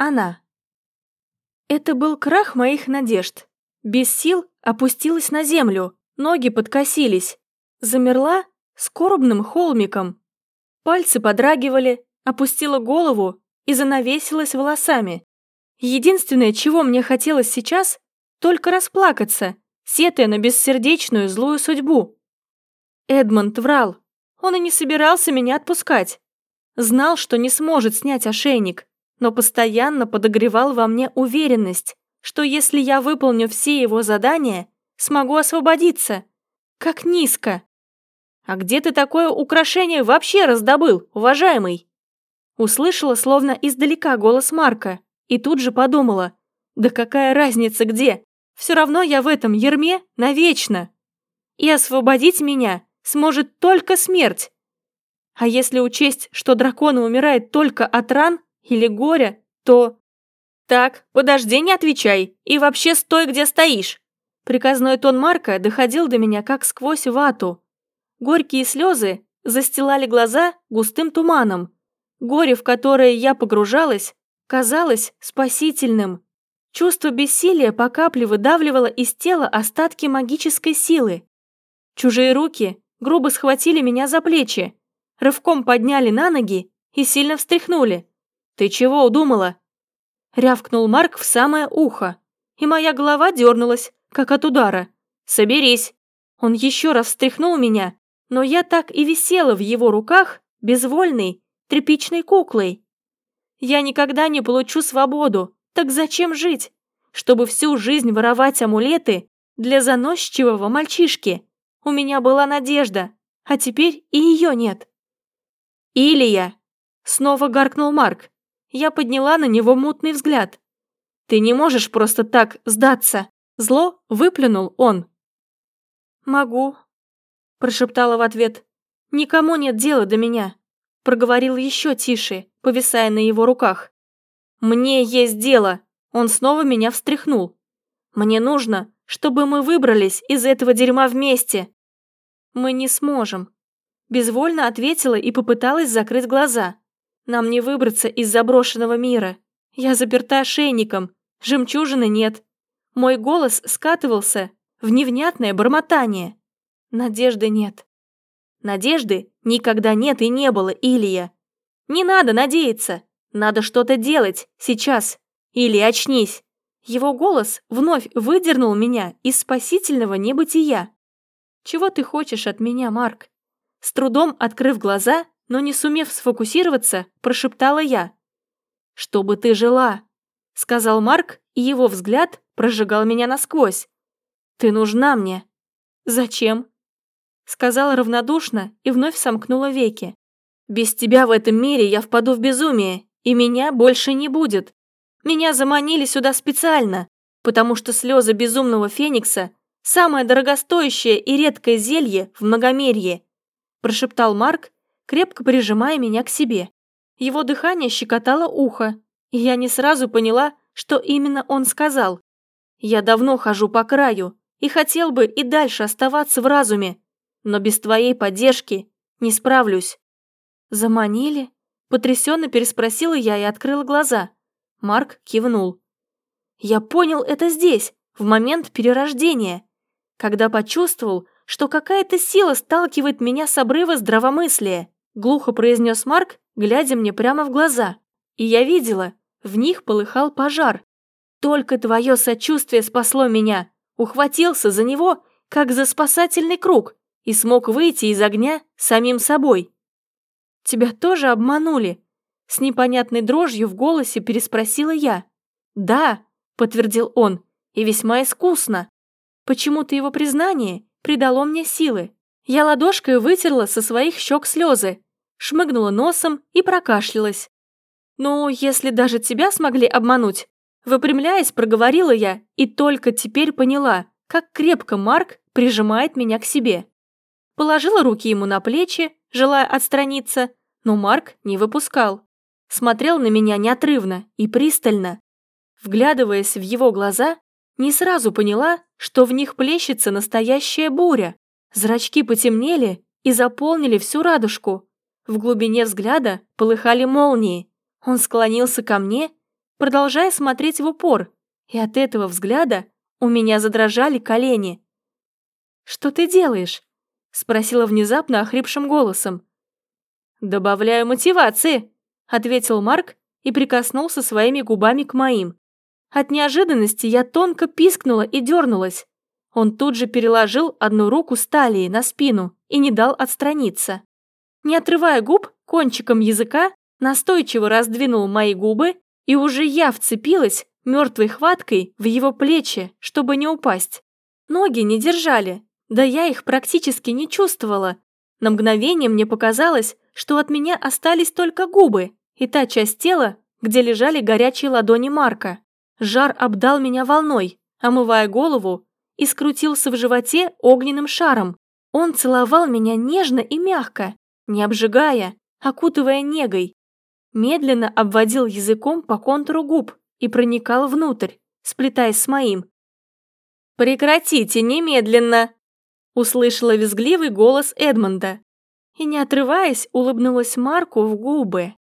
Она. Это был крах моих надежд. Без сил опустилась на землю, ноги подкосились. Замерла скорбным холмиком. Пальцы подрагивали, опустила голову и занавесилась волосами. Единственное, чего мне хотелось сейчас, только расплакаться, сетая на бессердечную злую судьбу. Эдмонд врал. Он и не собирался меня отпускать. Знал, что не сможет снять ошейник, но постоянно подогревал во мне уверенность, что если я выполню все его задания, смогу освободиться. Как низко. «А где ты такое украшение вообще раздобыл, уважаемый?» Услышала словно издалека голос Марка и тут же подумала, да какая разница где, все равно я в этом ерме навечно. И освободить меня сможет только смерть. А если учесть, что драконы умирают только от ран, или горя, то... Так, подожди, не отвечай, и вообще стой, где стоишь. Приказной тон Марка доходил до меня как сквозь вату. Горькие слезы застилали глаза густым туманом. Горе, в которое я погружалась, казалось спасительным. Чувство бессилия по капле выдавливало из тела остатки магической силы. Чужие руки грубо схватили меня за плечи, рывком подняли на ноги и сильно встряхнули. «Ты чего удумала?» Рявкнул Марк в самое ухо, и моя голова дернулась, как от удара. «Соберись!» Он еще раз встряхнул меня, но я так и висела в его руках, безвольной, тряпичной куклой. Я никогда не получу свободу, так зачем жить? Чтобы всю жизнь воровать амулеты для заносчивого мальчишки. У меня была надежда, а теперь и ее нет. «Илия!» — снова гаркнул Марк. Я подняла на него мутный взгляд. «Ты не можешь просто так сдаться!» Зло выплюнул он. «Могу», – прошептала в ответ. «Никому нет дела до меня», – проговорил еще тише, повисая на его руках. «Мне есть дело!» Он снова меня встряхнул. «Мне нужно, чтобы мы выбрались из этого дерьма вместе!» «Мы не сможем», – безвольно ответила и попыталась закрыть глаза. Нам не выбраться из заброшенного мира. Я заперта ошейником, жемчужины нет. Мой голос скатывался в невнятное бормотание. Надежды нет. Надежды никогда нет и не было, Илья. Не надо надеяться. Надо что-то делать, сейчас. Или очнись. Его голос вновь выдернул меня из спасительного небытия. Чего ты хочешь от меня, Марк? С трудом открыв глаза, но не сумев сфокусироваться, прошептала я. «Чтобы ты жила», — сказал Марк, и его взгляд прожигал меня насквозь. «Ты нужна мне». «Зачем?» Сказала равнодушно и вновь сомкнула веки. «Без тебя в этом мире я впаду в безумие, и меня больше не будет. Меня заманили сюда специально, потому что слезы безумного феникса – самое дорогостоящее и редкое зелье в многомерье», прошептал Марк крепко прижимая меня к себе. Его дыхание щекотало ухо, и я не сразу поняла, что именно он сказал. «Я давно хожу по краю и хотел бы и дальше оставаться в разуме, но без твоей поддержки не справлюсь». «Заманили?» – потрясенно переспросила я и открыла глаза. Марк кивнул. «Я понял это здесь, в момент перерождения, когда почувствовал, что какая-то сила сталкивает меня с обрыва здравомыслия глухо произнес Марк, глядя мне прямо в глаза. И я видела, в них полыхал пожар. Только твое сочувствие спасло меня. Ухватился за него, как за спасательный круг, и смог выйти из огня самим собой. Тебя тоже обманули? С непонятной дрожью в голосе переспросила я. Да, подтвердил он, и весьма искусно. Почему-то его признание придало мне силы. Я ладошкой вытерла со своих щек слезы, шмыгнула носом и прокашлялась. «Ну, если даже тебя смогли обмануть», выпрямляясь, проговорила я и только теперь поняла, как крепко Марк прижимает меня к себе. Положила руки ему на плечи, желая отстраниться, но Марк не выпускал. Смотрел на меня неотрывно и пристально. Вглядываясь в его глаза, не сразу поняла, что в них плещется настоящая буря. Зрачки потемнели и заполнили всю радужку. В глубине взгляда полыхали молнии. Он склонился ко мне, продолжая смотреть в упор, и от этого взгляда у меня задрожали колени. «Что ты делаешь?» — спросила внезапно охрипшим голосом. «Добавляю мотивации», — ответил Марк и прикоснулся своими губами к моим. От неожиданности я тонко пискнула и дернулась. Он тут же переложил одну руку с талии на спину и не дал отстраниться. Не отрывая губ, кончиком языка настойчиво раздвинул мои губы, и уже я вцепилась мертвой хваткой в его плечи, чтобы не упасть. Ноги не держали, да я их практически не чувствовала. На мгновение мне показалось, что от меня остались только губы и та часть тела, где лежали горячие ладони Марка. Жар обдал меня волной, омывая голову, и скрутился в животе огненным шаром. Он целовал меня нежно и мягко, не обжигая, окутывая негой. Медленно обводил языком по контуру губ и проникал внутрь, сплетаясь с моим. «Прекратите немедленно!» услышала визгливый голос Эдмонда и, не отрываясь, улыбнулась Марку в губы.